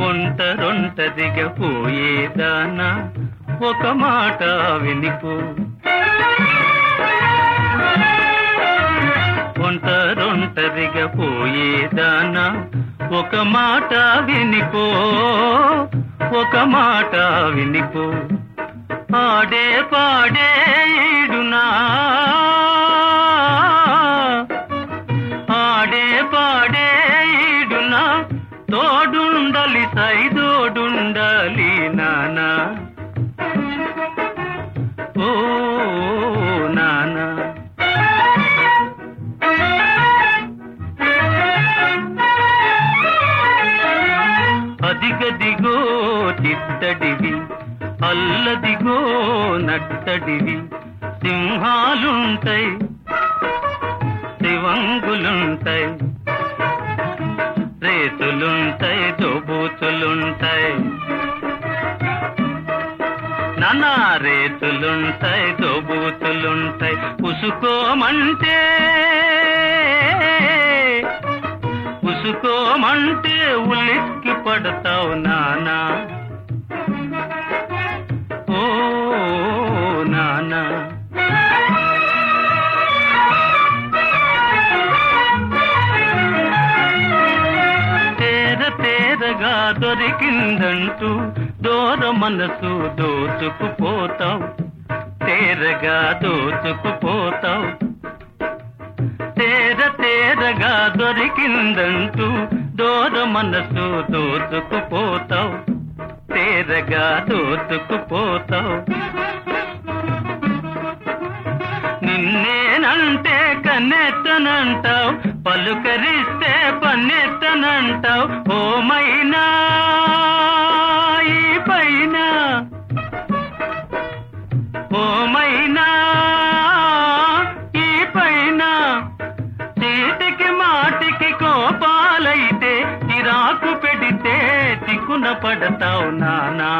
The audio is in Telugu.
ఒంటరొంటదిగా పోయేదానా ఒక మాట వినిపో. ఒంటరొంటరిగా పోయేదానా ఒక మాట వినిపో. ఒక మాట వినిపో. ఆడే పాడే ఈడునా? ఆడే పాడే ఈడునా? తోడుండలి సైదోడుండాలి నానా. ఓ నానా. అదిగదిగో చిత్తడివి అల్లదిగో నట్టడివి సింహాలుంటాయి శివంగులుంటాయి చేతులుంటాయి దుబూతులుంటాయి నానా రేతులుంటాయి దోబూతులుంటాయి ఉసుకోమంటే ఉసుకోమంటే ఉలిక్కి పడతావు నానా. త్వరగా దొరికిందంటూ దూర మనసు దోచుకుపోతావు. తేరగా దోచుకుపోతావు. తేర తేరగా దొరికిందంటూ దూర మనసు దోచుకుపోతావు. తేరగా దోచుకుపోతావు. నిన్నేనంటే కన్నెత్తనంటావు పలుకరిస్తే పన్నెత్తనంటావు ఓ ఓమైనా ఈ పైన చీటికి మాటికి కోపాలైతే చిరాకు పెడితే తిక్కున పడతావు నానా.